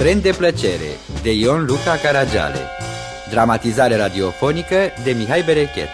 Tren de plăcere de Ion Luca Caragiale. Dramatizare radiofonică de Mihai Berechet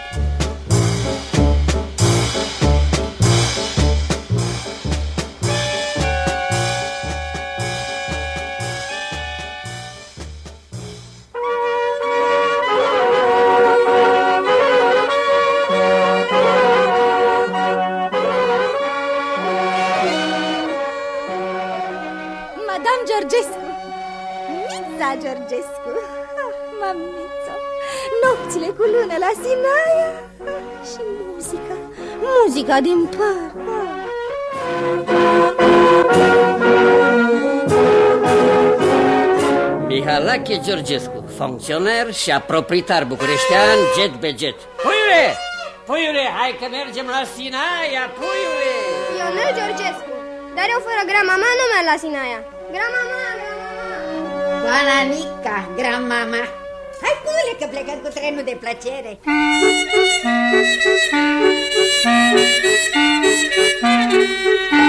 Mihalache Georgescu, funcționar și proprietar bucureștean, jet be jet. Puiule! Puiule, hai că mergem la Sinaia, puiule! Ionel Georgescu, dar eu fără grama-ma nu merg la Sinaia. Grama-ma, grama-ma. Bananica, grandmama Hai, pule, că plecăm cu trenul de plăcere Gata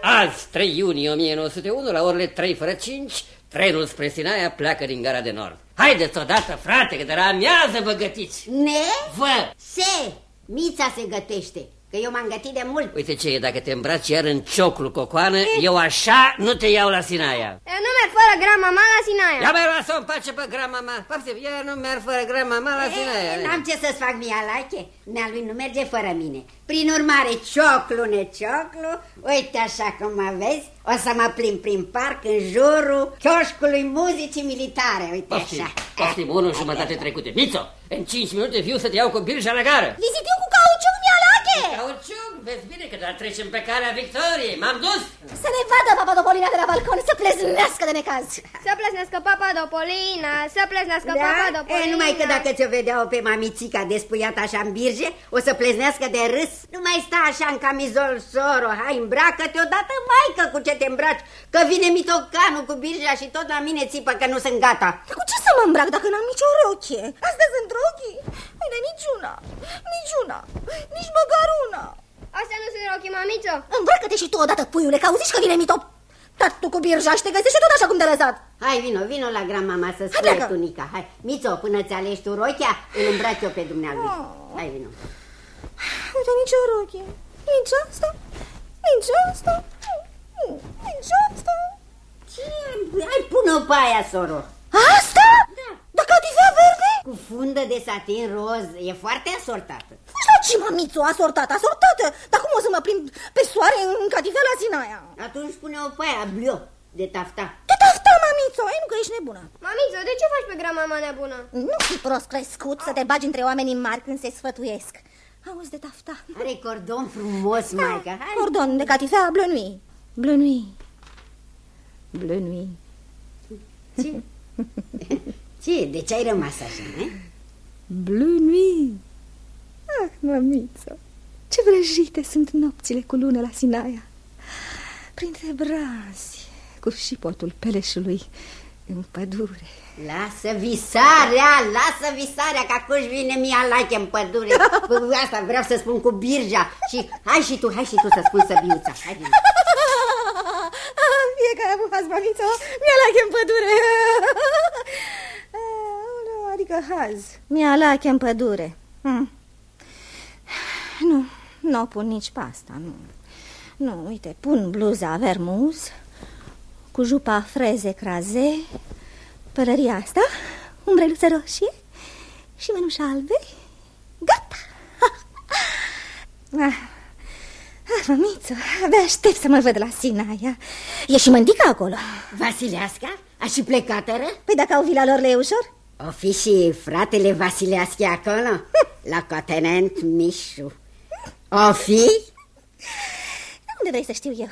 Azi, 3 iunie 1901, la orele 3 fără 5, trenul spre Sinaia pleacă din gara de nord. Haideți odată, frate, că de la amiază vă gătiți! Ne? Vă! Se, Mița se gătește Că eu m-am gătit de mult Uite ce e, dacă te îmbraci iar în cioclu cocoană, eu așa nu te iau la Sinaia. Eu nu merg fără grama-ma la Sinaia. Ia mai lasă-o în pace pe grama-ma. Poftim, eu nu merg fără grama-ma la Sinaia. E, N-am ce să-ți fac mie alache Nea lui nu merge fără mine Prin urmare, cioclu, necioclu Uite așa cum mă vezi O să mă plimb prin parc în jurul Chioșcului muzicii militare Uite Poftim, așa poftim, unu jumătate trecute. Mițo, în 5 minute viu să te iau cu birja la gară. Vizitiu cu cauciuc mi-alache Cauciuc, vezi bine că doar trecem pe calea victoriei. M-am dus. Să ne vadă Papadopolina de la balcon Să pleznească de necaz Să plesnească Papadopolina, să plesnească Da? Papadopolina. E, numai că dacă ți-o vedeau pe mamițica despuiat așa în birge, o să pleznească de râs. Nu mai sta așa în camizol soro, hai îmbracă-te odată, maică, cu ce te îmbraci, că vine mitocanul cu birja și tot la mine țipă că nu sunt gata. Dar cu ce să mă îmbrac dacă n-am nicio rochie? Astea sunt rochii? Uite, niciuna, niciuna, nici măcar una Astea nu sunt rochii, mamițo. Îmbracă-te și tu odată, puiule, că auziți că vine mito Tatu cu birja și te găsește tot așa cum te-a lăsat Hai, vino, vino la grandmama să Hai, spui pleacă. tunica. Hai, Mițo, până ți alegi tu rochia, îl îmbrac eu pe dumnealui. Hai, vino. Uite, nicio rochie Nici asta, nici asta Nici asta Ce? Hai, pune-o pe aia, soro. Asta? Da. Da catifea verde? Cu fundă de satin roz, e foarte asortată. Nu știu ce mamițu, asortată, asortată Dar cum o să mă plimb pe soare în catifea la Sinaia? Atunci pune-o pe aia, blio, de tafta. Te tafta, mamițu, ai nu că ești nebună Mamițo, de ce faci pe grama-ma nebună? Nu fi prost crescut să te bagi între oamenii mari când se sfătuiesc Auzi de tafta Are cordon frumos, maică. Hai. Cordon de catifea bleu nuit Bleu nuit Bleu nuit Ce? Ce? De ce ai rămas așa, ne? Bleu nuit Ah, mamiță Ce vrăjite sunt nopțile cu lună la Sinaia Printre brazi Cu șipotul peleșului în pădure Lasă visarea, lasă visarea, că acum vine mia like în pădure. Cu asta vreau să spun cu birja. Și hai și tu, hai și tu să spui săbiuța. Hai, vino. Fiecare a bufat mamiță Mi-a lache în pădure Aoleu, Adică haz Mi-a lache în pădure hm. Nu, nu o pun nici pe asta Nu, nu uite, pun bluza vermuz Cu jupa freze craze Pălăria asta Umbreluță roșie Și mănușa albe Gata ah. Ah, mămiță, abia aștept să mă văd la Sinaia E și mândica acolo Vasileasca? A și plecat, ră? Păi dacă au vila lor le e ușor O fi și fratele Vasileaschi acolo? La cotenent Mișu. O fi? Unde vrei să știu eu?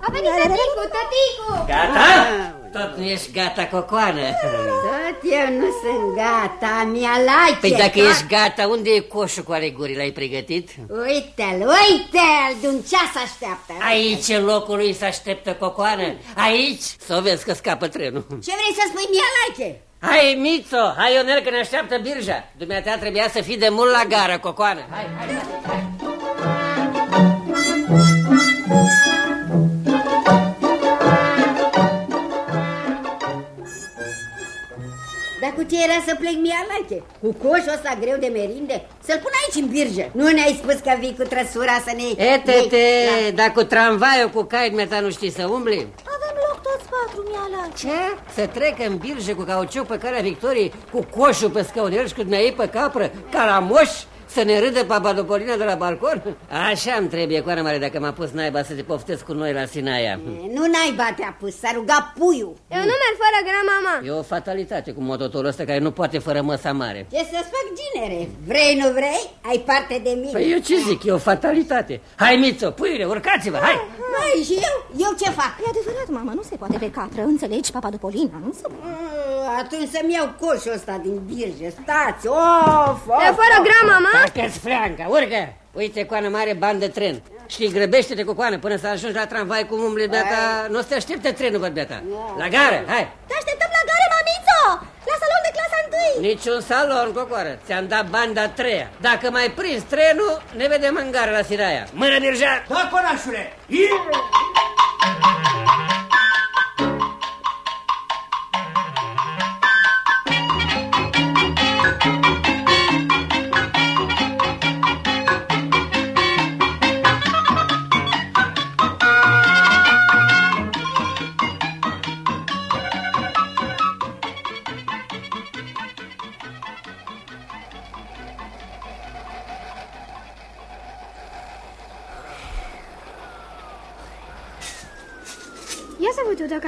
A venit tăticu, tăticu! Gata? Tot nu ești gata, cocoană. Tot eu nu sunt gata, mi-a like. Păi dacă ești gata, unde e coșul cu alegurii? L-ai pregătit? Uite-l, uite-l, de un ceas așteaptă. Aici în locul lui se așteptă cocoană. Aici să o vezi că scapă trenul. Ce vrei să spui, mie like? Hai, Mițo, hai, Ionel, că ne așteaptă birja. Dumneata trebuia să fii de mult la gară, cocoană. Hai, hai, hai. hai. Dar cu ce era să plec mie alache? Cu coșul ăsta greu de merinde? Să-l pun aici în birjă. Nu ne-ai spus că vii cu trăsura să ne... Etete, ne- dar cu tramvaiul, cu cai, meta nu știi să umbli? Avem loc toți patru, mi-ala. Ce? Să trec în birjă cu cauciuc pe calea victoriei, cu coșul pe scaunel și cu dumneai pe capră, ca la moș? Să ne râdă papadopolina de la balcon? Așa îmi trebuie, coară mare, dacă m-a pus naiba să te poftesc cu noi la Sinaia. Nu n-ai te-a pus, s-a rugat puiul. Eu nu merg fără grama-mama. E o fatalitate cu mototorul ăsta care nu poate fără măsa mare. Ce să-ți fac, ginere? Vrei, nu vrei? Ai parte de mine. Păi eu ce zic, e o fatalitate. Hai, Mițo, puiule, urcați-vă, hai! Mai și eu? Eu ce fac? E adevărat, mama, nu se poate pe capră, înțelegi, Papadopolina, nu se poate. Mm, Atunci să-mi iau coșul ăsta din birjă. Stați, of, E of. fără grama-mama? Tacă-ți freanca, urcă! Uite, coană mare, bani de tren. Și grăbește-te cu coană până să ajungi la tramvai cu umble beata. Nu o să te aștepte trenul, văd beata. La gară, hai! Te așteptăm la gare, mamițo! La salon de clasa întâi! Niciun salon, cocoară. Ți-am dat bani de-a treia. Dacă mai prins trenul, ne vedem în gară la Siraia. Mână, Mirja! Da, conașule! Ia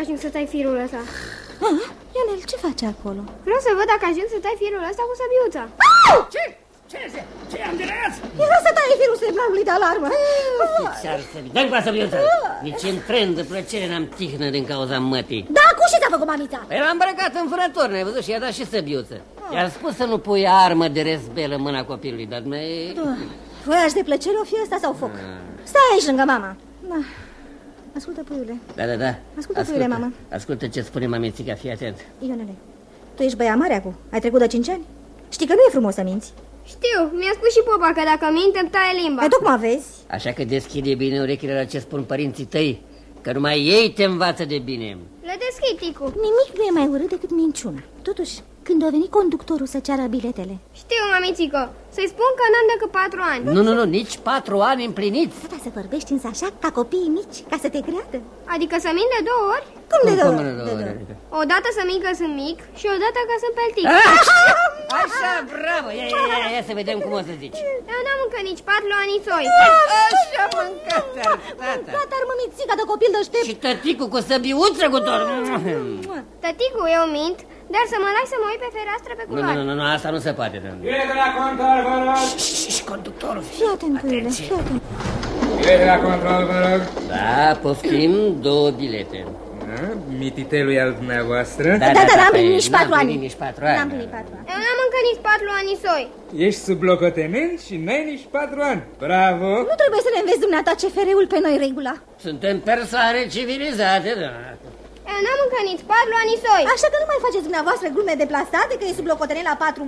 ajung să tai firul ăsta. Ah, Ionel, ce faci acolo? Vreau să văd dacă ajung să tai firul ăsta cu săbiuța. Ce? Ce? Ce? Ce am de reață? Era să tai firul semnalului de alarmă. Ți-ar să Dă-mi cu asta, Biuță. Nici în tren de plăcere n-am tihnă din cauza mătii. Da, cu ce ți-a făcut mamița? Păi l-am îmbrăcat în vânător, n-ai văzut? Și i-a dat și săbiuță. I-a spus să nu pui armă de rezbel în mâna copilului, dar mai... Voiaș de plăcere o fie ăsta sau foc? Stai aici lângă mama. Da. Ascultă, puiule. Da, da, da. Ascultă, puiule, mamă. Ascultă ce spune mamițica, fii atent. Ionele, tu ești băiat mare acum. Ai trecut de 5 ani? Știi că nu e frumos să minți. Știu, mi-a spus și popa că dacă minte îmi taie limba. Ai tocmai vezi? Așa că deschide bine urechile la ce spun părinții tăi, că numai ei te învață de bine. Le deschid, Ticu. Nimic nu e mai urât decât minciuna. Totuși, când a venit conductorul să ceară biletele, Știu, mamițico. Să-i spun că n-am decât patru ani. Nu, nu, nu, nici patru ani împliniți. gata să vorbești însă așa ca copiii mici, ca să te creadă. Adică să mint de două ori? Cum de două? Cum de de două două? ori, adică? O dată să mint că sunt mic și o dată că sunt peltic. Așa, bravo! Ia, ia, ia, ia să vedem cum o să zici. Eu n-am încă nici patru ani soi. Așa mâncat, tata. Gata, ar mămițica de copil deștept. Și tăticul cu săbiuță cu tot. Tăticu, eu mint, dar să mă lași să mă uit pe fereastră pe Nu, nu, culoare. nu, nu, asta nu se poate. domnule. Bilete la control, vă rog! Și conductorul. Fii atent, puiule, fii atent. Bilete la control, vă rog! Da, poftim două bilete. Da, mititelul e al dumneavoastră. Da, da, da, n-am păi, plinit nici n-am patru ani. plinit nici patru ani. N-am plinit patru ani. Eu n-am încă nici patru ani soi. Ești sub locotenent și n-ai nici patru ani. Bravo! Nu trebuie să ne înveți dumneata CFR-ul pe noi regula. Suntem persoane civilizate, da. Eu n-am încă nici patru ani soi. Așa că nu mai faceți dumneavoastră glume deplasate, că e sub locotenent la patru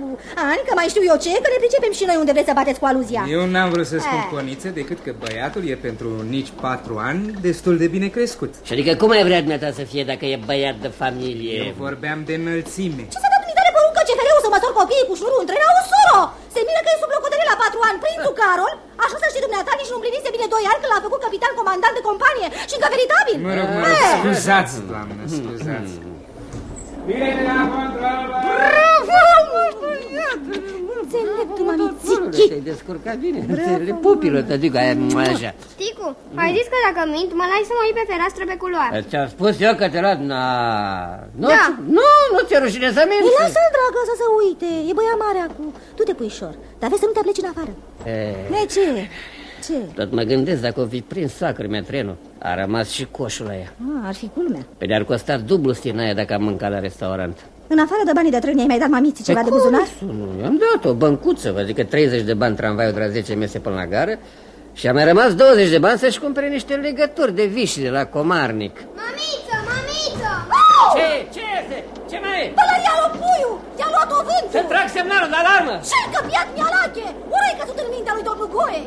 ani, că mai știu eu ce, că ne pricepem și noi unde vreți să bateți cu aluzia. Eu n-am vrut să spun Eh. coniță decât că băiatul e pentru nici patru ani destul de bine crescut. Și adică cum ai vrea dumneata să fie dacă e băiat de familie? Eu vorbeam de înălțime. Ce să dă dumitare poruncă CFR-ul să măsor copiii cu șnurul între la soro? Se miră că e sub locotenent la patru ani, prințul Carol, așa să știi dumneata, nici nu împlinise bine doi ani când l-a făcut capitan comandant de companie și încă veritabil. Mă rog, mă rog, Eh. scuzați, doamnă, scuzați. Bilete la control, vă rog! Înțeleptul, mamițichi. Te-ai descurcat bine. Le pupilul, te dic aia, așa. Ticu, ai zis că dacă mint, mă lași să mă uit pe fereastră pe culoare. Ți-am spus eu că te luat, na... Nu, Da. nu, nu ți-e rușine să Ei, minți. lasă-l, dragă, să se uite. E băia mare acum. Tu te puișor. Dar vezi să nu te pleci în afară. E, Ne, ce? Ce? tot mă gândesc dacă o fi prins sacră mea trenul. A rămas și coșul la ea. Ah, ar fi culmea. Pe de-ar costa dublu stinaia dacă am mâncat la restaurant. În afară de banii de tren, ai mai dat mamiții ceva de Păi cum buzunar? să Nu, i-am dat o băncuță, vă zic că 30 de bani tramvaiul de la 10 mese până la gară și a mai rămas 20 de bani să-și cumpere niște legături de viși de la Comarnic. Mamiță, mamiță! Ce? Ce este? Ce mai e? Pălărialul, puiul! luat-o Să vântul! trag semnalul de alarmă! Ce că piat mialache! Ori ai căzut în mintea lui domnul Goe!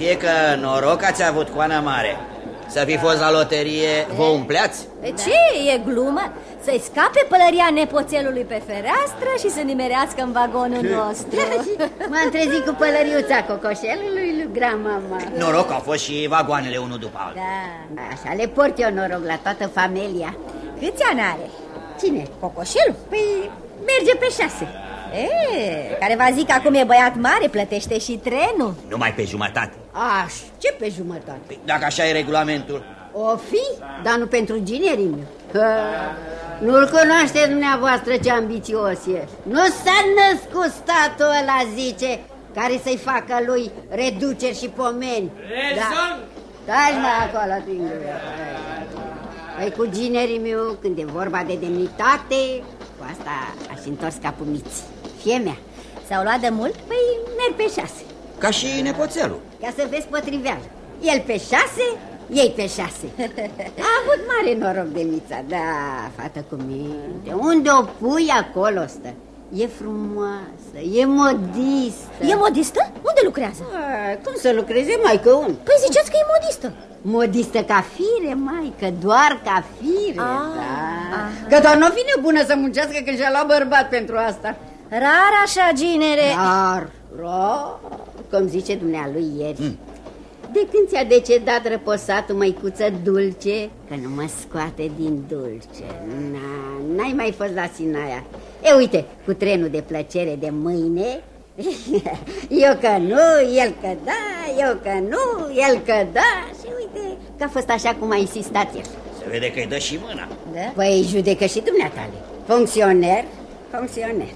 Fie că noroc ați avut coana mare. Să fi fost la loterie, vă umpleați? De ce e glumă? Să-i scape pălăria nepoțelului pe fereastră și să nimerească în vagonul nostru. M-am trezit cu pălăriuța cocoșelului lui grandmama. Noroc au fost și vagoanele unul după altul. Da, așa le port eu noroc la toată familia. Câți ani are? Cine? Cocoșelul? Păi merge pe șase. E, care va zic că acum e băiat mare, plătește și trenul. Numai pe jumătate. Aș, ce pe jumătate? Păi, Dacă așa e regulamentul. O fi, dar nu pentru ginerii meu. Că nu-l cunoaște dumneavoastră ce ambițios e. Nu s-a născut statul ăla, zice, care să-i facă lui reduceri și pomeni. Rezon! Taci mai acolo, tingule. Păi cu ginerii meu, când e vorba de demnitate, cu asta aș întors capul miți. Fie mea. S-au luat de mult? Păi merg pe șase, Ca și nepoțelul. ca să vezi potriveală. El pe șase, ei pe șase. A avut mare noroc de mița, da, fată cu minte. Unde o pui, acolo stă. E frumoasă, e modistă. E modistă? Unde lucrează? A, cum să lucreze, mai că un? Păi ziceți că e modistă. Modistă ca fire, mai, că doar ca fire, Ah, da. aha. Că doar nu vine bună să muncească când și-a luat bărbat pentru asta. Rar așa, ginere. Dar, rar, cum zice dumnealui ieri. De când ți-a decedat răposatul măicuță dulce, că nu mă scoate din dulce. Na, n-ai mai fost la Sinaia. E, uite, cu trenul de plăcere de mâine, eu că nu, el că da, eu că nu, el că da. Și uite că a fost așa cum a insistat el. Se vede că îi dă și mâna. Da? Păi judecă și dumneatale. Funcționer, funcționer.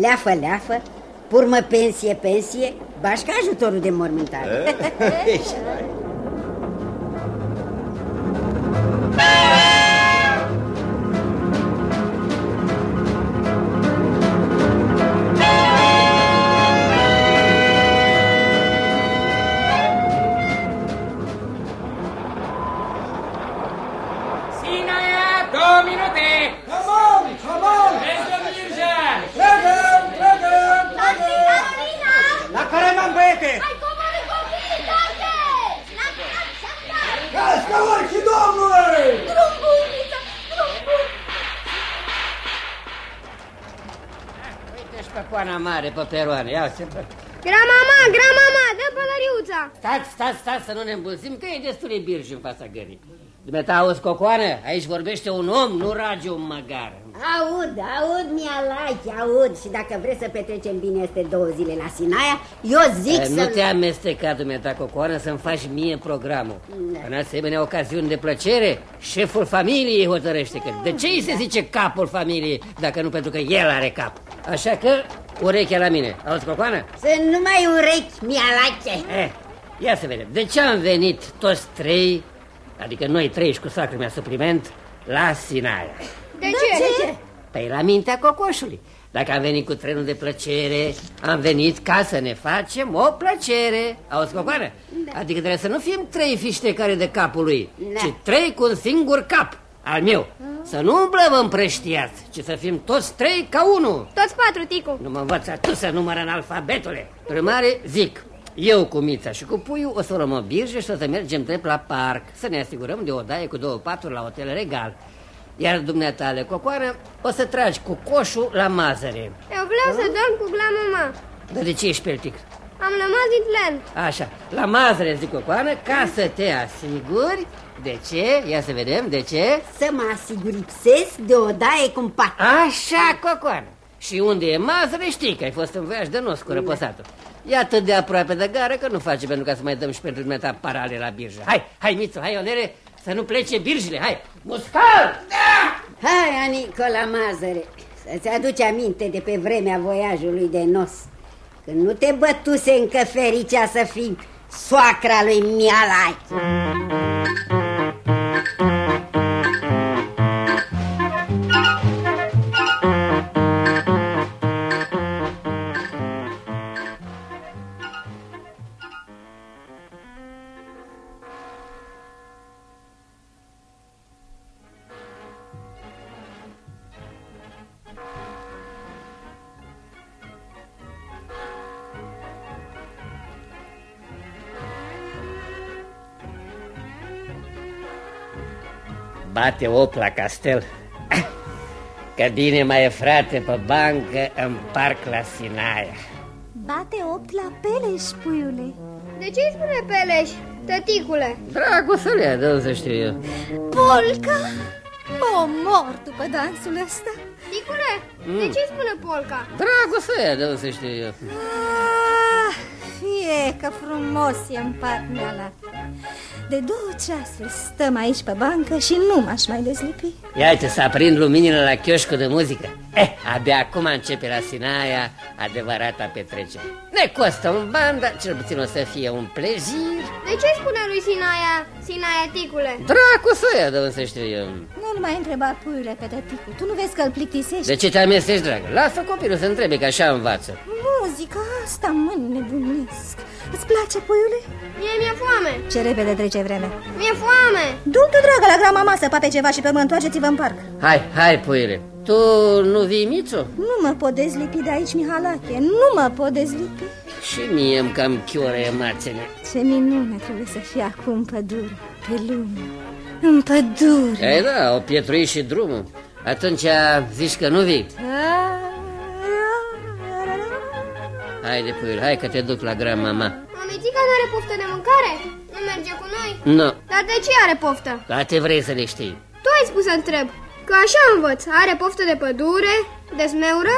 Leafă, leafă, purmă pensie, pensie, bașca ajutorul de mormântare. Sinaia, mare, pe peroane. Ia se Gramama, gramama, dă pălăriuța! Stați, stați, stați să nu ne îmbulzim, că e destul de birj în fața gării. Dumneata, auzi, Cocoană? Aici vorbește un om, nu rage un măgar. Aud, aud, mi-a aud Și dacă vreți să petrecem bine este două zile la Sinaia Eu zic Eh, să... Nu te amesteca, dumneata, Cocoană, să-mi faci mie programul. Da. În asemenea ocasiuni de plăcere, șeful familiei hotărăște că de ce îi se zice capul familiei, dacă nu pentru că el are cap. Așa că, urechea la mine. Auzi, Cocoană? Sunt numai urechi, mi-a Eh, ia să vedem. De ce am venit toți trei, adică noi trei și cu sacrul mea supliment, la Sinaia? De ce? De ce? Păi la mintea cocoșului. Dacă am venit cu trenul de plăcere, am venit ca să ne facem o plăcere. Auzi, cocoană? Adică trebuie să nu fim trei fiștecare de capul lui, Da. ci trei cu un singur cap, al meu. Să nu umblăm împrăștiați, ci să fim toți trei ca unul. Toți patru, Ticu. Nu mă învăța tu să numără în alfabetule. Primare, zic, eu cu Mița și cu Puiu o să luăm o birjă și o să mergem drept la parc, să ne asigurăm de o daie cu două paturi la hotel regal. Iar dumneatale, Cocoară, o să tragi cu coșul la mazăre. Eu vreau să dorm cu glamama. Dar de ce ești peltic? Am rămas din tlen. Așa, la mazăre, zic Cocoară, ca să te asiguri. De ce? Ia să vedem, de ce? Să mă asigur ipsesc de o daie cu pat Așa, Cocoară. Și unde e mazăre, știi că ai fost în voiaj de nos cu răposatul. E atât de aproape de gară că nu face pentru ca să mai dăm și pentru dumneata parale la birjă. Hai, hai, Mițu, hai, Onere, să nu plece birjile, hai! Muscal! Hai, Anico, la mazăre Să-ți aduci aminte de pe vremea voiajului de nos Când nu te bătuse încă fericea să fii soacra lui Mialai Thank you. Bate 8 la castel. Că bine mai e frate pe bancă în parc la Sinaia. Bate opt la Peleș, puiule. De ce îi spune Peleș, tăticule? Dragosălea, de să știu eu. Polca? Mă omor după dansul ăsta. Ticule, de ce îi spune polca? Dragosălea, de să știu eu. Ah, fie că frumos e în partea la. De două ceasuri stăm aici pe bancă și nu m-aș mai dezlipi. Ia uite, să aprind luminile la chioșcul de muzică. Eh, abia acum începe la Sinaia adevărata petrecere. Ne costă un ban, dar cel puțin o să fie un plezir. De ce îi spune lui Sinaia, Sinaia, ticule? Dracu să ia, de să știu eu. Nu-l mai întreba puiule pe tăticu. Tu nu vezi că îl plictisești? De ce te amestești, dragă? Lasă copilul să întrebe, că așa învață. Muzica asta mă nebunesc. Îți place, puiule? Mie mi-e foame. Ce repede trece vremea. Mi-e foame. Du-te, dragă, la grama să pape ceva și pe mă întoarceți-vă în parc. Hai, hai, puiule. Tu nu vii, Mițu? Nu mă pot dezlipi de aici, Mihalache. Nu mă pot dezlipi. Și mie îmi cam chiore mațele. Ce minune trebuie să fie acum în pădure, pe lume. În pădure. Ei da, o pietrui și drumul. Atunci zici că nu vii. Haide, puiule, hai că te duc la grandmama. Mamițica nu are poftă de mâncare? Nu merge cu noi? Nu, Dar de ce are poftă? dar te vrei să le știi. Tu ai spus să întreb. Că așa învăț. Are poftă de pădure, de smeură?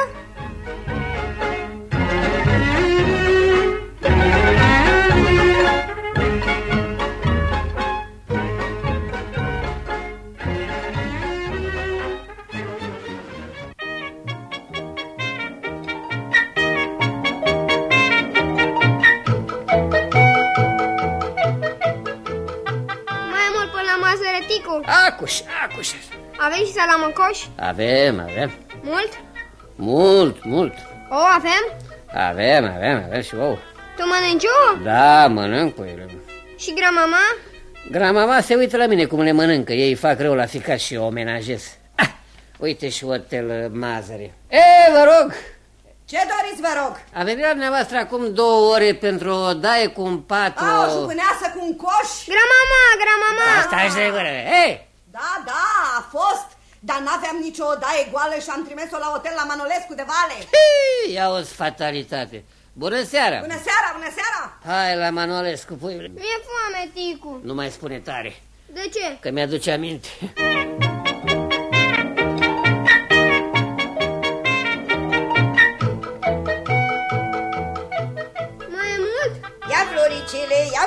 Și salamăcoș? Avem, avem. Mult? Mult, mult. O, avem? Avem, avem, avem și ouă. Tu mănânci ouă? Da, mănânc, puiule. Și gramama? Gramama se uită la mine cum le mănâncă. Ei fac rău la ficat și eu o menajez. Ah, uite și hotel uh, Mazăre. E, vă rog, Ce doriți, vă rog? a venit la dumneavoastră acum două ore pentru o daie cu un pat. A, o o- jupâneasă cu un coș? Gramama, gramama! Asta și de gură. Ei, Da, da, a fost. Dar n-aveam nicio odaie goală și am trimis-o la hotel la Manolescu de Vale. hii, ia o fatalitate. Bună seara! Bună seara, bună seara! Hai la Manolescu, puiule. Mi-e foame, Ticu. Nu mai spune tare, De ce? că mi-aduce aminte.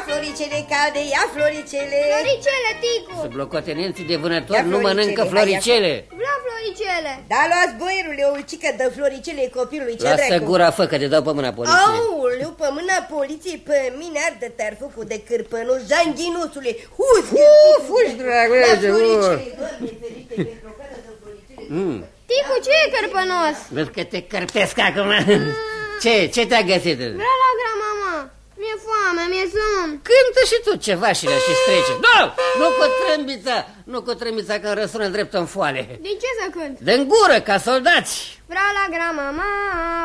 Floricele, ia floricele calde, ia floricele. Floricele, Ticu! Sunt locotenenții de vânători, Ia nu floricele, mănâncă hai, floricele. Vreau floricele! Da, luați boierule, o ulcică de floricele copilului, ce Lasă dracu? gura, fă, că te dau pe mâna poliției. Aoleu, pe mâna poliției, pe mine arde tarfucul de cârpănuș, zanghinusule. Huți, fugi, dragule, La ce floricele, Doamne ferite, pentru o cadă de floricele. Mm. Ticu, ce e cărpănos? Văd că te cărpesc acum. Ce? Ce te-a găsit? Vreau la gramama. Mi-e foame, mi-e somn. Cântă și tu ceva și le și strece. Nu! Nu cu trâmbița! Nu cu trâmbița că răsună drept în foale. Din ce să cânt? de gură, ca soldați! Vreau la gramama,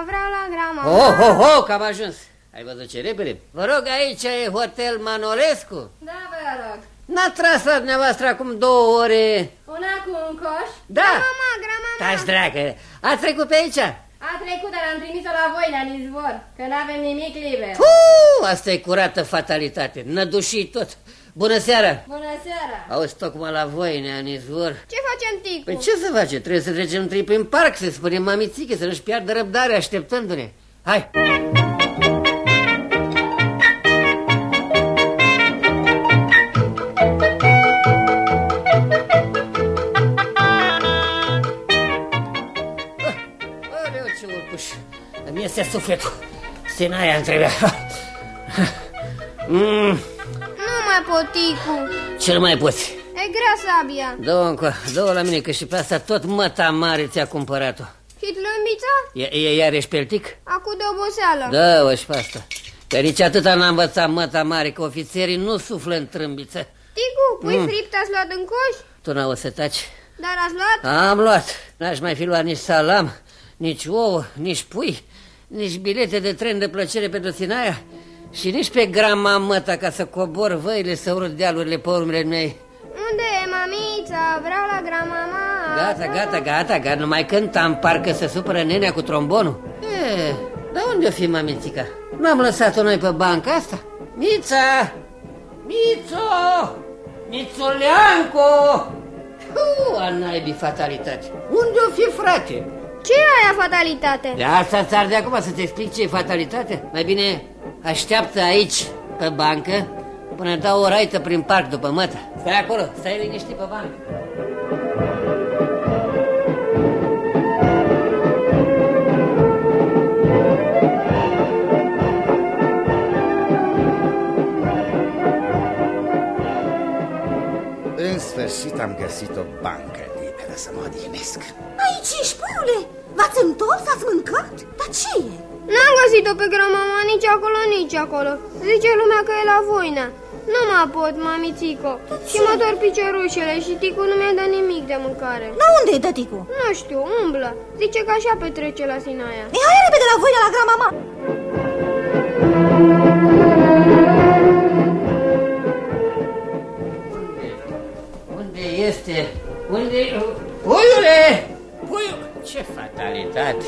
vreau la gramama. Oh, oh, oh, că am ajuns! Ai văzut ce repede? Vă rog, aici e Hotel Manolescu. Da, vă rog. N-a tras la dumneavoastră acum două ore. Una cu un coș. Da! Gramama, gramama. Taci, dragă! A trecut pe aici? A trecut, dar am trimis-o la voi, la izvor, că n-avem nimic liber. Puh, asta e curată fatalitate. Nădușii tot. Bună seara! Bună seara! Auzi, tocmai la voi, în izvor. Ce facem, Ticu? Păi ce să face? Trebuie să trecem întâi prin parc, să spunem mamițiche, să nu-și piardă răbdarea așteptându-ne. Hai! Îmi iese sufletul. Sinaia întrebea. Mm, Nu mai pot, Ticu. ce mai poți? E grea sabia. Dă-o încă, dă-o la mine, că și pe asta tot măta mare ți-a cumpărat-o. Și tlâmbița? E, e iarăși peltic? Acu de oboseală. Dă-o și pe asta. Că nici atâta n-a învățat măta mare, că ofițerii nu suflă în trâmbiță. Ticu, pui Mm. fript ați luat în coș? Tu n-au să taci? Dar ați luat? Am luat. N-aș mai fi luat nici salam, nici ouă, nici pui, nici bilete de tren de plăcere pentru Sinaia și nici pe grama măta ca să cobor văile să urât dealurile pe urmele mei. Unde e mamița? Vreau la gramama. Gata, gata, gata, gata, numai cântam, parcă se supără nenea cu trombonul. E, dar unde o fi mamițica? N-am lăsat-o noi pe banca asta? Mița! Mițo! Mițoleanco! Hu, a naibii fatalitate. Unde o fi, frate? Ce e aia fatalitate? De asta ți de acum să-ți explic ce e fatalitate? Mai bine așteaptă aici, pe bancă, până dau o raită prin parc după mătă. Stai acolo, stai liniștit pe bancă. În sfârșit am găsit o bancă liberă să mă odihnesc. Aici ești, puiule! V-ați întors? Ați mâncat? Dar ce e? N-am găsit-o pe grămama nici acolo, nici acolo. Zice lumea că e la voina. Nu mă pot, mamițico. Și mă dor piciorușele și ticu nu mi-a dat nimic de mâncare. La unde e tăticu? Nu știu, umblă. Zice că așa petrece la Sinaia. E, hai repede la voina la grămama! Unde este? Unde... Puiule! Puiule! Ce fatalitate!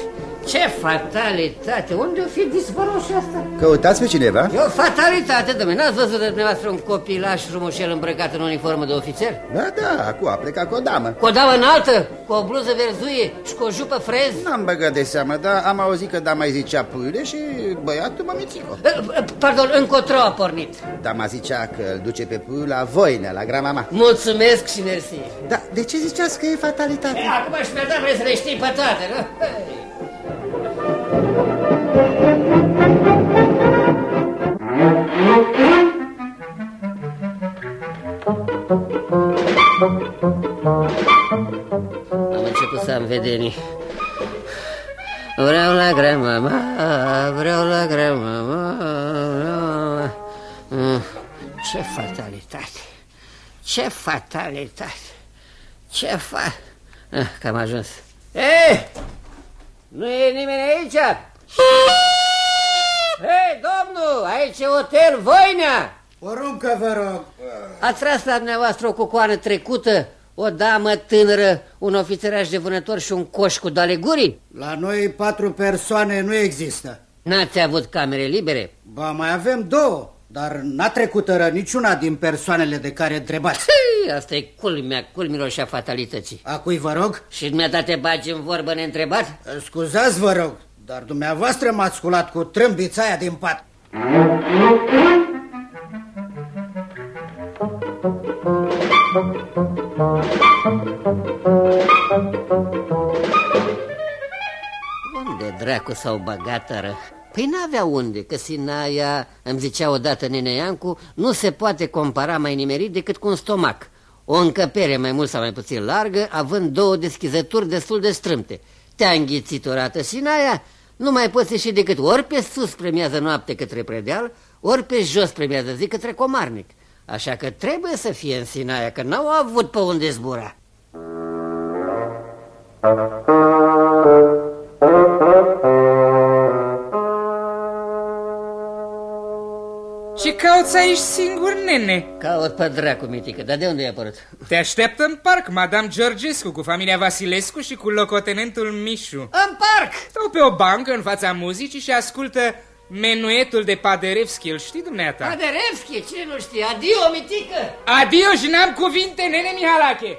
Ce fatalitate! Unde o fi dispărut și asta? Căutați pe cineva? E o fatalitate, domnule. N-ați văzut de dumneavoastră un copilaș frumușel îmbrăcat în uniformă de ofițer? Da, da, acum a plecat cu o damă. Cu o damă înaltă, cu o bluză verzuie și cu o jupă frez? N-am băgat de seamă, dar am auzit că dama îi zicea puiule și băiatul mămițico. Pardon, încotro a pornit. Dama zicea că îl duce pe puiul la voină, la gramama. Mulțumesc și mersi. Da, de ce ziceați că e fatalitate? E, acum și mi-a dat vrei să le știi pe toate, nu? Am început să am vedenii. Vreau la grandmama, vreau la grandmama, vreau la... Mm, Ce fatalitate, ce fatalitate, ce fa... Ah, Că am ajuns. Ei, nu e nimeni aici? Hei, domnul, aici e hotel Voinea! Poruncă, vă rog. Ați tras la dumneavoastră o cucoană trecută, o damă tânără, un ofițeraș de vânător și un coș cu doale gurii? La noi patru persoane nu există. N-ați avut camere libere? Ba, mai avem două, dar n-a trecut rău niciuna din persoanele de care întrebați. Hei, asta e culmea, culmilor și a fatalității. A cui vă rog? Și dumneata te bagi în vorbă neîntrebat? Scuzați, vă rog, dar dumneavoastră m-ați sculat cu trâmbița aia din pat. Unde dracu s-au băgat ră? Păi n-avea unde, că Sinaia, îmi zicea odată nene Iancu, nu se poate compara mai nimerit decât cu un stomac. O încăpere mai mult sau mai puțin largă, având două deschizături destul de strâmte. Te-a înghițit o rată Sinaia, nu mai poți ieși decât ori pe sus premiază noapte către predeal, ori pe jos premiază zi către comarnic. Așa că trebuie să fie în Sinaia, că n-au avut pe unde zbura. Ce cauți aici singur, nene? Caut pe dracu, mitică, dar de unde ai apărut? Te așteaptă în parc, Madame Georgescu, cu familia Vasilescu și cu locotenentul Mișu. În parc! Stau pe o bancă în fața muzicii și ascultă menuetul de Paderewski, îl știi dumneata? Paderewski, cine nu știe? Adio, mitică! Adio și n-am cuvinte, nene Mihalache!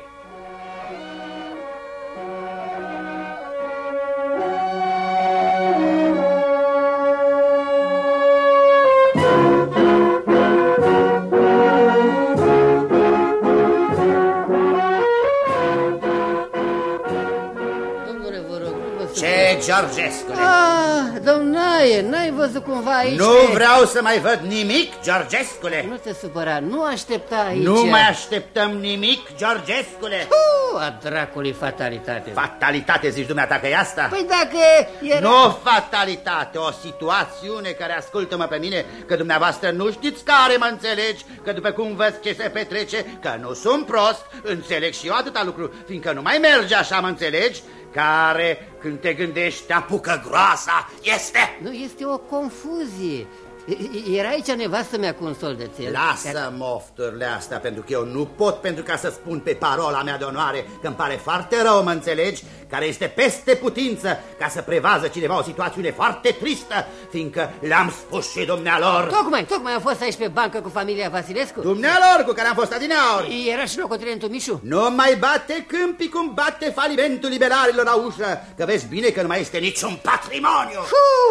Georgescule? Ah, domnaie, n-ai văzut cumva aici? Nu pe- vreau să mai văd nimic, Georgescule. Nu te supăra, nu aștepta aici. Nu mai așteptăm nimic, Georgescule. Uh, a dracului fatalitate. Fatalitate, zici dumneata că e asta? Păi dacă era... Nu fatalitate, o situațiune care ascultă-mă pe mine, că dumneavoastră nu știți care mă înțelegi, că după cum văd ce se petrece, că nu sunt prost, înțeleg și eu atâta lucru, fiindcă nu mai merge așa, mă înțelegi, care, când te gândești, te apucă groasa, este... Nu, este o confuzie. E- Era aici nevastă mea cu un soldețel. Lasă mofturile astea, pentru că eu nu pot pentru ca să spun pe parola mea de onoare că îmi pare foarte rău, mă înțelegi, care este peste putință ca să prevază cineva o situațiune foarte tristă, fiindcă le-am spus și dumnealor. Tocmai, tocmai am fost aici pe bancă cu familia Vasilescu. Dumnealor cu care am fost adineauri. Era și locotenentul Mișu. Nu mai bate câmpii cum bate falimentul liberalilor la ușă, că vezi bine că nu mai este niciun patrimoniu.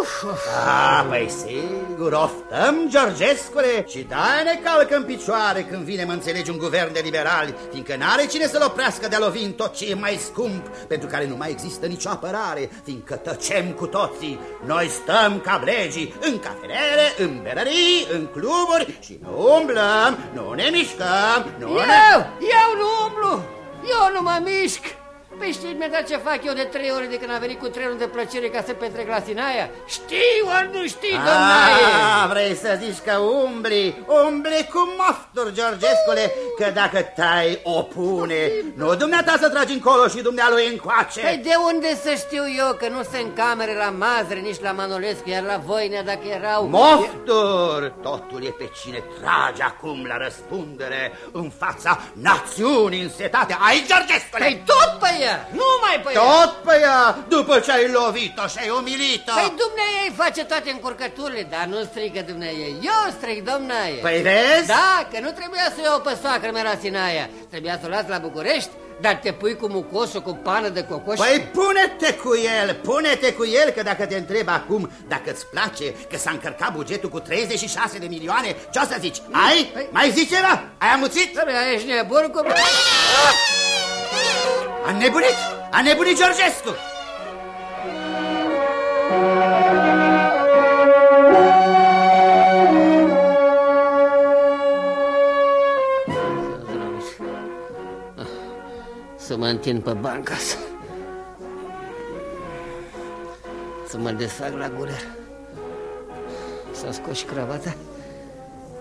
Uf, Ah, păi sigur, oftăm, Georgescule, și da ne calcă în picioare când vine, mă înțelegi, un guvern de liberali, fiindcă n-are cine să-l oprească de-a lovi în tot ce e mai scump, pentru care nu mai există nicio apărare, fiindcă tăcem cu toții. Noi stăm ca blegii, în cafenele, în berării, în cluburi și nu umblăm, nu ne mișcăm, nu ne... Eu, eu nu umblu, eu nu mă mișc. Păi știți imediat ce fac eu de trei ore de când am venit cu trenul de plăcere ca să petrec la Sinaia? Știi ori nu știi, domnaie? Ah, vrei să zici că umbli, umbli cu mofturi, Georgescule, că dacă tai o pune, nu dumneata să tragi încolo și dumnealui încoace. Păi de unde să știu eu că nu se încamere la Mazăre, nici la Manolescu, iar la Voinea dacă erau... Mofturi! Totul e pe cine trage acum la răspundere în fața națiunii însetate. Ai, Georgescule! Păi tot pe ea, numai pe ea! Tot pe ea, după ce ai lovit-o și ai umilită. Păi dumneai face toate încurcăturile, dar nu strică dumneai. Eu stric, domnaie. Păi vezi? Da, că nu trebuia să iau pe soacră mea la Sinaia. Trebuia să o las la București, dar te pui cu mucosul, cu pană de cocoș. Păi pune-te cu el, pune-te cu el, că dacă te întreb acum dacă îți place că s-a încărcat bugetul cu 36 de milioane, ce o să zici? Ai? Păi- Mai zici ceva? Ai amuțit? Da, bă, ești nebun cu... A nebunit! A nebunit Georgescu! Să mă întind pe bancă să... Să mă desfac la guler Să scot și cravata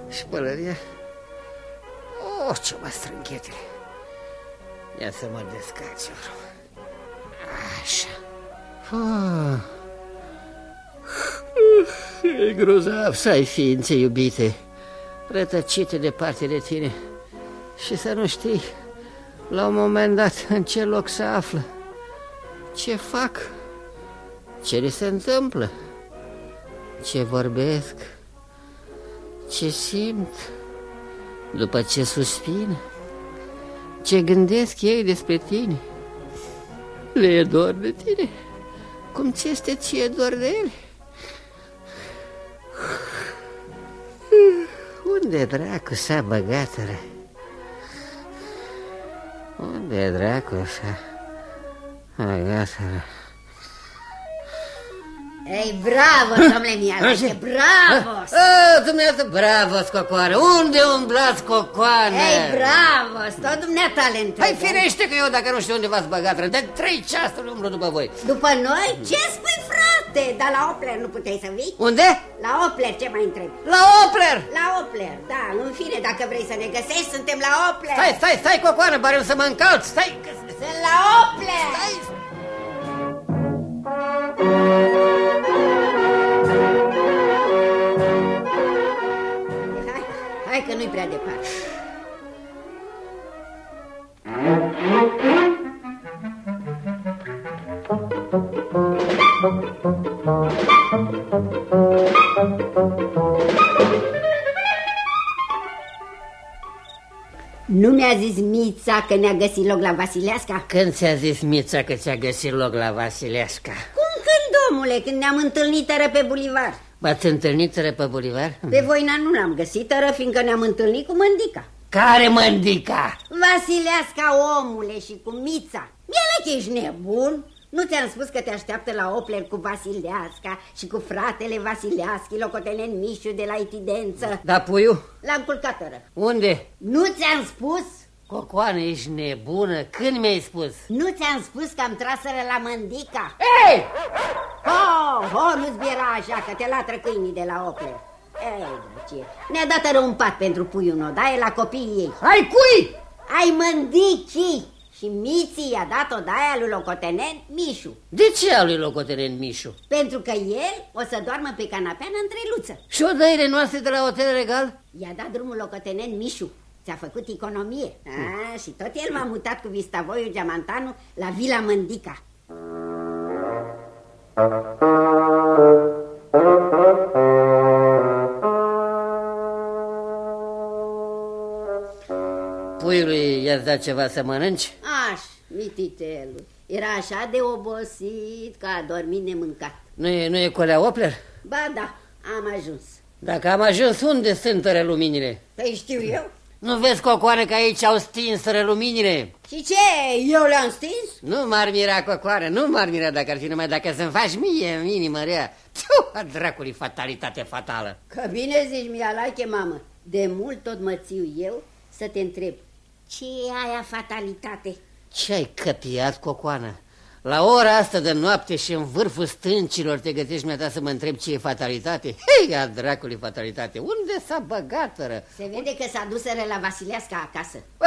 Și pălăria Oh, ce mă strânchetele Ia să mă descarc eu Așa. Ah. E grozav să ai ființe iubite Rătăcite departe de tine. Și să nu știi la un moment dat în ce loc se află, ce fac, ce li se întâmplă, ce vorbesc, ce simt, după ce suspin, ce gândesc ei despre tine. Le e dor de tine, cum ți este ție dor de ele. Unde dracu s-a băgat, ră? Unde dracu s-a băgat, ră? Ei, bravo, domnule Mialache, bravo! Oh, dumneavoastră, bravo, Cocoană! Unde umblați, Cocoană? Ei, bravo, tot dumneata talentat. Păi firește că eu, dacă nu știu unde v-ați băgat, de trei ceasuri umblu după voi. După noi? Ce spui, frate? Dar la Opler nu puteai să vii? Unde? La Opler, ce mai întreb? La Opler! La Opler, da, în fine, dacă vrei să ne găsești, suntem la Opler. Stai, stai, stai, Cocoană, bari să mă încalț, stai! Sunt la Opler! Stai! Hai, hai că nu-i prea departe. Nu mi-a zis Mița că ne-a găsit loc la Vasileasca? Când ți-a zis Mița că ți-a găsit loc la Vasileasca? Cum când, domnule, când ne-am întâlnit tără pe bulivar? V-ați întâlnit tără pe bulivar? Pe Voina nu l-am găsit tără, fiindcă ne-am întâlnit cu Mândica. Care mândica? Vasileasca, omule, și cu Mița. Miele că ești nebun? Nu ți-am spus că te așteaptă la Opler cu Vasileasca și cu fratele Vasileaschi, locotenent Mișu de la Itidență? Da, puiu? L-am culcat tără. Unde? Nu ți-am spus? Cocoană, ești nebună? Când mi-ai spus? Nu ți-am spus că am traseră la Mândica? Ei! Oh, oh, nu-ți biera așa, că te latră câinii de la Opler. Ei, drăcie, ne-a dat rău un pat pentru puiul nostru, da? E la copiii ei. Ai cui? Ai mândicii și Și Miții i-a dat o daia lui locotenent Mișu. De ce a lui locotenent Mișu? Pentru că el o să doarmă pe canapea în întreluță. Și odăile noastre de la Hotel Regal? I-a dat drumul locotenent Mișu. Ți-a făcut economie. A, și tot el m-a mutat cu vistavoiul Geamantanu la Vila Mândica. Puiului i-ați dat ceva să mănânci? Aș, mititelul. Era așa de obosit că a dormit nemâncat. Nu e, nu e colea Opler? Ba da, am ajuns. Dacă am ajuns, unde sunt reluminile? Păi știu eu. Nu vezi, Cocoane, că aici au stins reluminile? Și ce, eu le-am stins? Nu m-ar mira, Cocoane, nu m-ar mira dacă ar fi numai dacă să-mi faci mie în inimă rea. Tu, a dracului, fatalitate fatală. Că bine zici, Mialache, mamă. De mult tot mă țiu eu să te întreb. Ce e aia fatalitate? Ce ai căpiat, Cocoană? La ora asta de noapte și în vârful stâncilor te gătești mi-a să mă întreb ce e fatalitate? Hei, a dracului fatalitate, unde s-a băgat -ră? Se vede că s-a dus la Vasileasca acasă. Bă,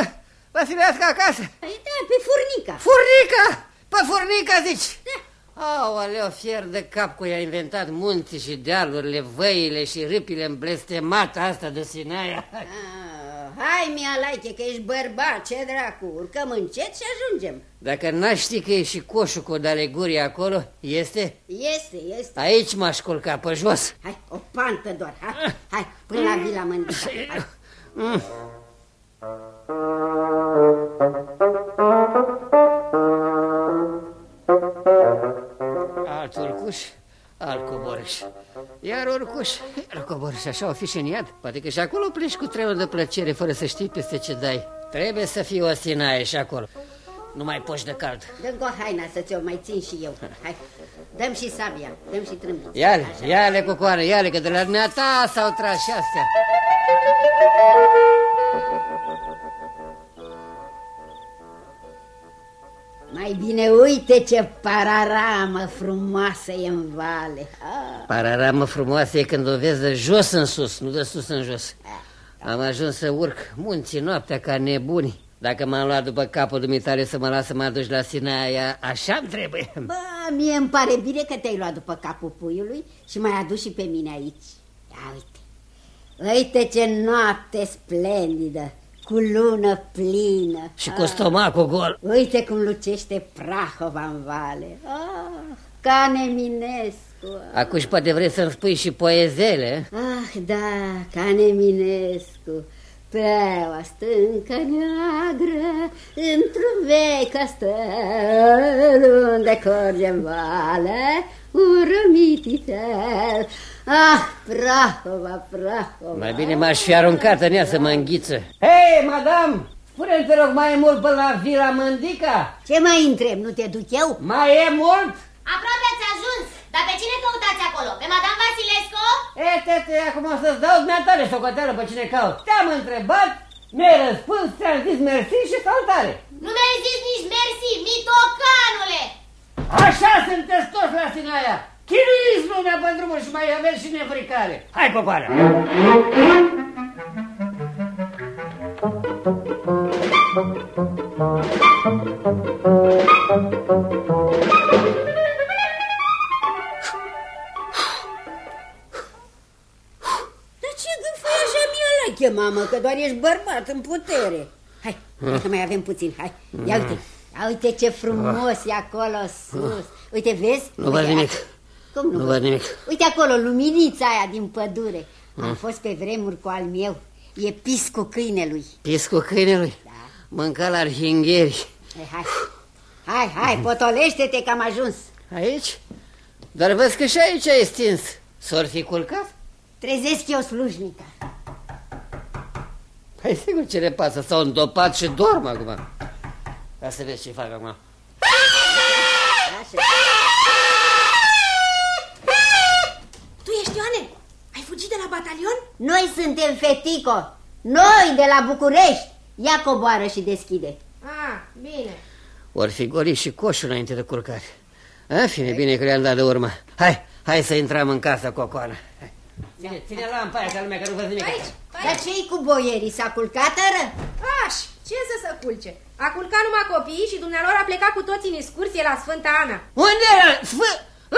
Vasileasca acasă? Păi da, pe furnica. Furnica? Pe furnica zici? Da. Aoleo, fier de cap cu i-a inventat munții și dealurile, văile și râpile îmblestemate asta de Sinaia. Ah, hai, Mialache, că ești bărbat, ce dracu, urcăm încet și ajungem. Dacă n-aș ști că e și coșul cu alegorie acolo, este? Este, este. Aici m-aș culca pe jos. Hai, o pantă doar, hai, hai până la Vila Mândica, hai. Mm. Alt urcuș, alt coborâș. Iar urcuș, iar coborâș, așa o fi și în iad. Poate că și acolo pleci cu trenul de plăcere, fără să știi peste ce dai. Trebuie să fii o sinaie și acolo. Nu mai poși de cald. Dăm cu haina să ți-o mai țin și eu. Hai, dăm și sabia, dăm și trâmbița. Ia-le, ia-le, cucoară, ia-le, că de la dumneata s-au tras și astea. Mai bine uite ce pararamă frumoasă e în vale. Ah. Pararamă frumoasă e când o vezi de jos în sus, nu de sus în jos. Am ajuns să urc munții noaptea ca nebuni. Dacă m-am luat după capul dumitare să mă lasă să mă aduci la Sinaia, așa-mi trebuie. Bă, mie îmi pare bine că te-ai luat după capul puiului și m-ai adus și pe mine aici. Ia uite, uite ce noapte splendidă, cu lună plină. Și cu stomacul gol. Uite cum lucește Prahova în vale. Ah, ca Neminescu. Acum și poate vrei să-mi spui și poezele? Ah, da, ca Neminescu. Pe o stâncă neagră, într-un vecă stăl, unde curge în vale un rămititel. Ah, Prahova, Prahova. Mai bine m-aș fi aruncat în ea să mă înghiță. Hei, madam, spune te rog mai mult pe la Vila Mândica. Ce mai întreb, nu te duc eu? Mai e mult? Aproape ați ajuns. Dar pe cine căutați acolo? Pe Madame Vasilescu? E, tete, acum o să-ți dau dumneavoastră socoteală pe cine caut. Te-am întrebat, mi-ai răspuns, ți-am zis mersi și salutare. Nu mi-ai zis nici mersi, mitocanule! Așa sunteți toți la Sinaia. Chinuiți lumea pe drumul și mai aveți și nefricare. Hai, popoară! Dar mialache, mamă, că doar ești bărbat în putere. Hai, hai că mai avem puțin, hai. Ia uite, ia uite ce frumos e acolo sus. Uite, vezi? Nu văd nimic. Cum nu, nu văd nimic. Uite acolo, luminița aia din pădure. Am fost pe vremuri cu al meu. E piscul câinelui. Piscul câinelui? Da. Mânca la arhingheri. Hai, hai, hai, hai potolește-te că am ajuns. Aici? Dar vezi că și aici e stins. S-or fi culcat? Trezesc eu slujnica. Păi sigur ce le pasă, s-au îndopat și dorm acum. Ca să vezi ce fac acum. Așa. Tu ești Ioane? Ai fugit de la batalion? Noi suntem Fetico. Noi de la București. Ia coboară și deschide. Ah, bine. Ori fi golit și coșul înainte de culcare. A, fine, bine că le-am dat de urmă. Hai, hai să intrăm în casa, Cocoană. Hai. Ține, ține lampa aia, ca lumea, că nu văd nimic. Aici, Dar ce cu boierii? S-a culcat,ără? Aș, ce să se culce. A culcat numai copiii și dumnealor a plecat cu toții în excursie la Sfânta Ana. Unde era? Sfâ...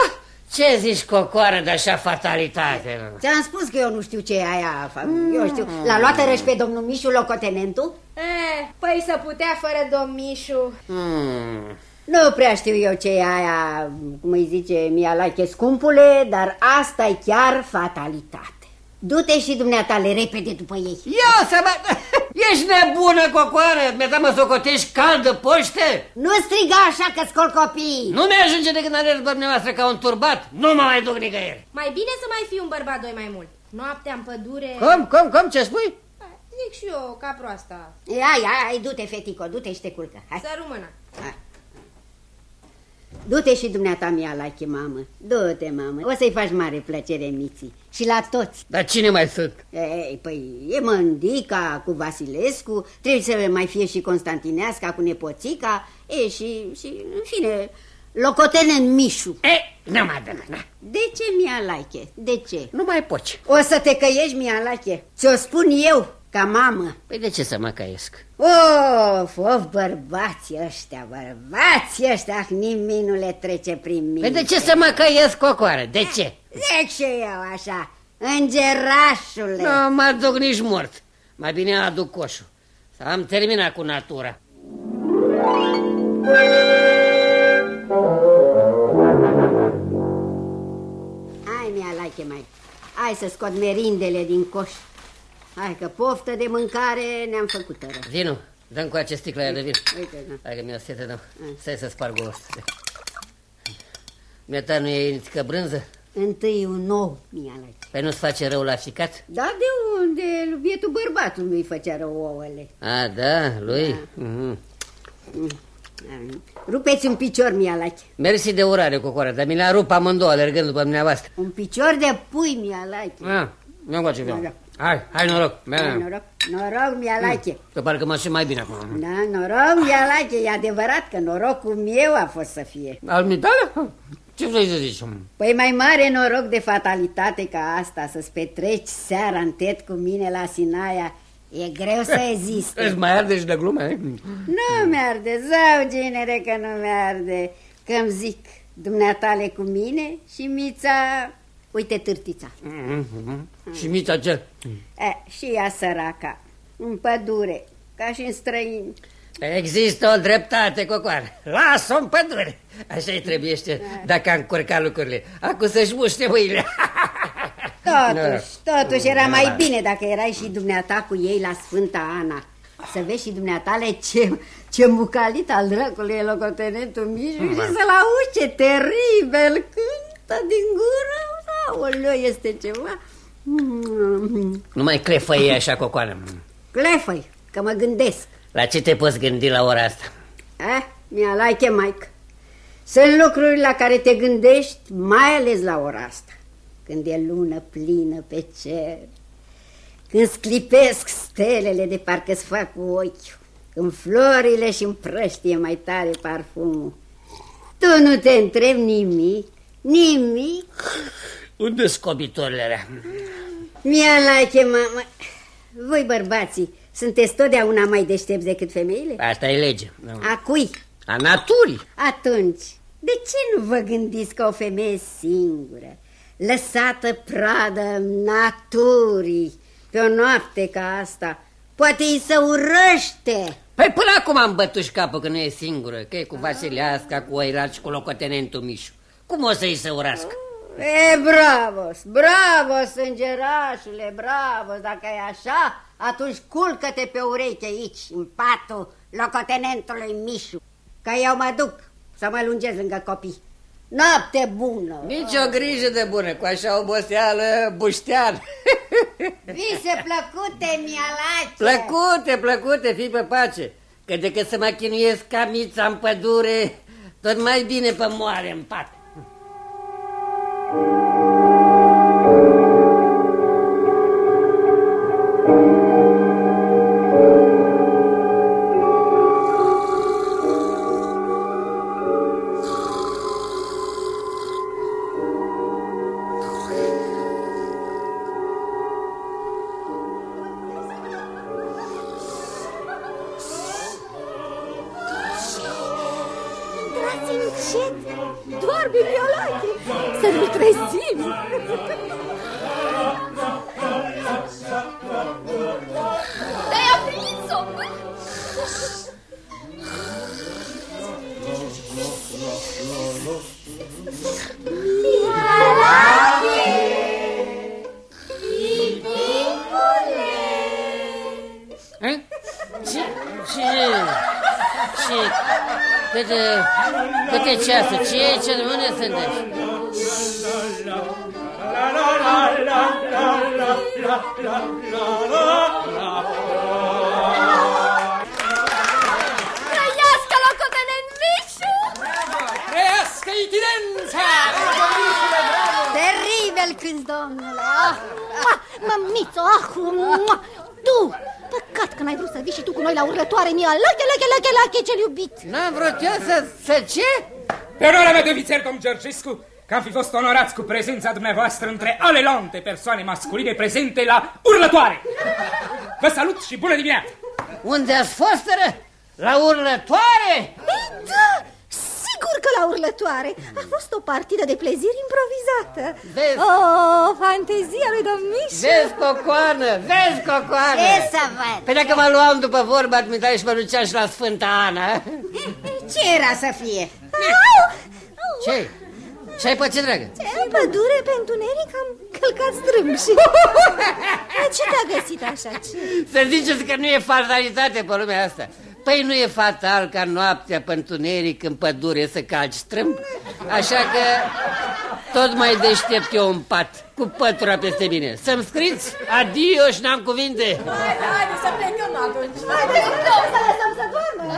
Ah, Ce zici, cocoară, de așa fatalitate? Ți-am spus că eu nu știu ce e aia. fa- Eu știu. L-a luat răși pe domnul Mișu locotenentul? Eh, păi să putea fără domn Mișu. Hmm. Nu prea știu eu ce e aia, cum îi zice Mialache scumpule, dar asta e chiar fatalitate. Du-te și dumneatale repede după ei. Ia să mă... Ești nebună, cocoară? Mi-a dat mă socotești caldă poște? Nu striga așa că scol copiii! Nu mi-ajunge decât în după dumneavoastră ca un turbat. Nu mă mai duc nicăieri. Mai bine să mai fii un bărbat doi mai mult. Noaptea în pădure... Cum, cum, cum, ce spui? Zic și eu, ca proasta. Hai, hai, hai, du-te, fetico, du-te și te culcă. Hai. Să rămână. Du-te și dumneata mea la mamă. Du-te, mamă. O să-i faci mare plăcere miții. Și la toți. Dar cine mai sunt? Ei, păi e Mândica cu Vasilescu, trebuie să mai fie și Constantineasca cu nepoțica, e și, și în fine, locotenent Mișu. E, nu mai dă, na. De ce, Mialache? De ce? Nu mai poți. O să te căiești, Mialache. Ți-o spun eu, ca mamă. Păi de ce să mă căiesc? Of, of, bărbații ăștia, bărbații ăștia, ah, nimic nu le trece prin mine. Păi de ce să mă căiesc, cocoară? De ce? Zic și eu așa, îngerașule. Nu mă duc nici mort. Mai bine aduc coșul. Să am terminat cu natura. Hai, Mialache, mai. Hai să scot merindele din coș. Hai că poftă de mâncare ne-am făcut rău. Vinu, dăm cu acest sticlă aia de vin. Uite, da. Hai că mi-o sete, dăm. Stai să sparg o ostă. Mi-a nu e nică brânză? Întâi un nou, Mialache. Păi nu-ți face rău la ficat? Da, de unde? Vietul bărbatul nu-i făcea rău ouăle. A, da, lui? Mhm. Rupeți un picior, Mialache. Mersi de urare, cocoară, dar mi le-a rupt amândouă alergând după dumneavoastră. Un picior de pui, Mialache. Ah, mi-am coace, Noroc. vreau. Hai, hai, noroc. Hai, Mea. noroc, noroc, Mialache. Că parcă mă simt mai bine acum. Da, noroc, Mialache, e adevărat că norocul meu a fost să fie. Al mitale? Ce vrei să zici? Păi mai mare noroc de fatalitate ca asta, să-ți petreci seara în tet cu mine la Sinaia, e greu să existe. Îți mai arde și de glume, eh? Nu mi-arde, zău, genere, că nu mi-arde, că-mi zic, dumneatale cu mine și Mița, uite târtița. Mhm. Și mița ce? E, și ea săraca, în pădure, ca și în străini. Există o dreptate, cocoară. Lasă-o în pădure. Așa-i trebuiește dacă a încurcat lucrurile. Acum să-și muște mâinile. Totuși, totuși era mai Da. bine dacă erai și dumneata cu ei la Sfânta Ana. Să vezi și dumneatale ce, ce mucalit al dracului e locotenentul Mișu și Da. să-l auzi ce teribil cântă din gură. Aoleu, este ceva. Nu mai clefăie așa, cocoară. Clefăi, că mă gândesc. La ce te poți gândi la ora asta? Eh, mi-a like, Mike. Sunt lucruri la care te gândești, mai ales la ora asta. Când e lună plină pe cer, când sclipesc stelele de parcă-ți fac cu ochi, când florile și împrăștie mai tare parfumul. Tu nu te întrebi nimic, nimic. Unde scobitorile alea? Mi-a like, mama. Voi bărbații, sunteți totdeauna mai deștepți decât femeile? Asta e lege. Nu. A cui? A naturii. Atunci, de ce nu vă gândiți că o femeie singură, lăsată pradă naturii, pe o noapte ca asta, poate îi să urăște? Păi până acum am bătut și capul că nu e singură, că e cu Vasileasca, cu Oirat și cu locotenentul Mișu. Cum o să-i se urască? E, bravo, bravo, sângerașule, bravo, dacă e așa, atunci culcă-te pe ureche aici, în patul locotenentului Mișu, că eu mă duc să mă lungez lângă copii. Noapte bună! Nici o grijă de bună, cu așa oboseală buștean. Vise plăcute, mialace! Plăcute, plăcute, fii pe pace. Că decât să mă chinuiesc ca mița în pădure, tot mai bine pe moare în pat. Ce? Ce? Ce? Câte, câte ceasă? Ce? Ce? Unde sunteți? Trăiască locotenent Mișu! Trăiască itinerența! Teribil cânt, domnule! Ah, ah, mămițo, ah, mua. Tu! Păcat că n-ai vrut să vii și tu cu noi la urlătoare, Nia, lache, lache, lache, lache, cel iubit! N-am vrut eu să, să ce? Pe onoarea mea de ofițer, domn Georgescu, că am fi fost onorați cu prezența dumneavoastră între alelante persoane masculine prezente la urlătoare. Vă salut și bună dimineața! Unde ați fost, ră? La urlătoare? Ei, da! Sigur că la urlătoare! A fost o partidă de plezir improvizată! Vezi? Oh, fantezia lui domniș! Vezi, cocoană, vezi, cocoană! Ce să văd? Păi dacă mă luam după vorba, admitare și mă duceam și la Sfânta Ana. Ce era să fie? Ce? Ce-ai pățit, dragă? În pădure, pe întuneric, am călcat strâmb și... Ce te-a găsit așa? Ce? Să ziceți că nu e fatalitate pe lumea asta. Păi nu e fatal ca noaptea pe întuneric în pădure să calci strâmb? Așa că tot mai deștept eu un pat cu pătura peste mine. Să-mi scriți adio și n-am cuvinte. Haide, haide să plecăm atunci. Haide, să lăsăm să doarmă!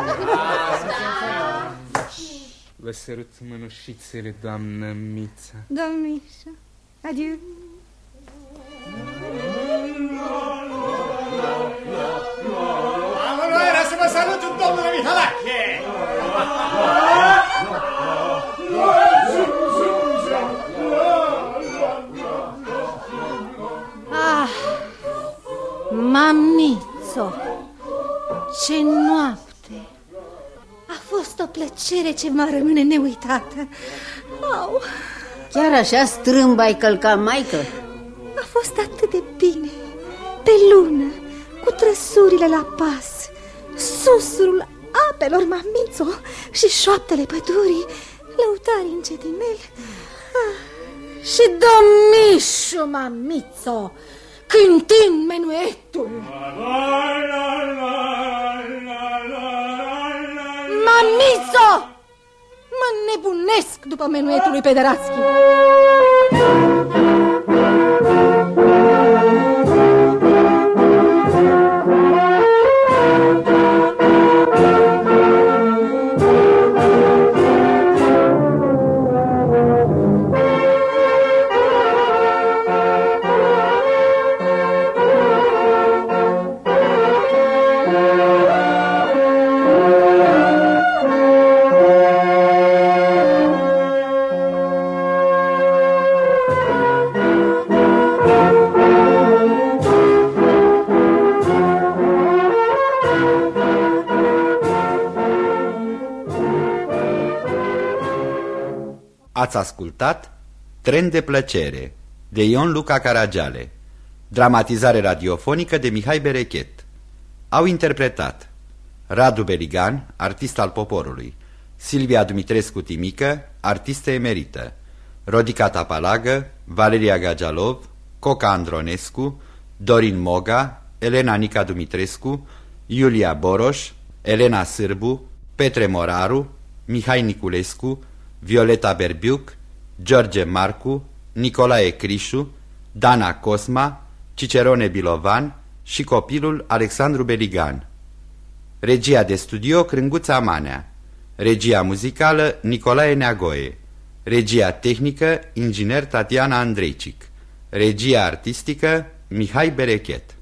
Vă sărut mânușițele, doamnă Mița. Domnișa, adieu! Domnule Mihalache! Ah, mamițo, ce noapte! A fost o plăcere ce mă rămâne neuitată. Au, Chiar așa strâmb ai călcat, maică? a fost atât de bine, pe lună, cu trăsurile la pas, susurul apelor mamițo și șoaptele pădurii, lăutarii încetineli. Ah, și domnișul mamițo, cântind menuetul. Mamițo! Mă nebunesc după menuetul lui Pederaschi. Ați ascultat Tren de plăcere de Ion Luca Caragiale. Dramatizare radiofonică de Mihai Berechet. Au interpretat Radu Beligan, artist al poporului Silvia Dumitrescu Timică, artistă emerită Rodica Tapalagă, Valeria Gagialov, Coca Andronescu, Dorin Moga, Elena Nica Dumitrescu, Iulia Boroș, Elena Sârbu, Petre Moraru, Mihai Niculescu, Violeta Berbiuc, George Marcu, Nicolae Crișu, Dana Cosma, Cicerone Bilovan și copilul Alexandru Beligan. Regia de studio Crânguța Manea. Regia muzicală Nicolae Neagoe. Regia tehnică inginer Tatiana Andreicic. Regia artistică Mihai Berechet.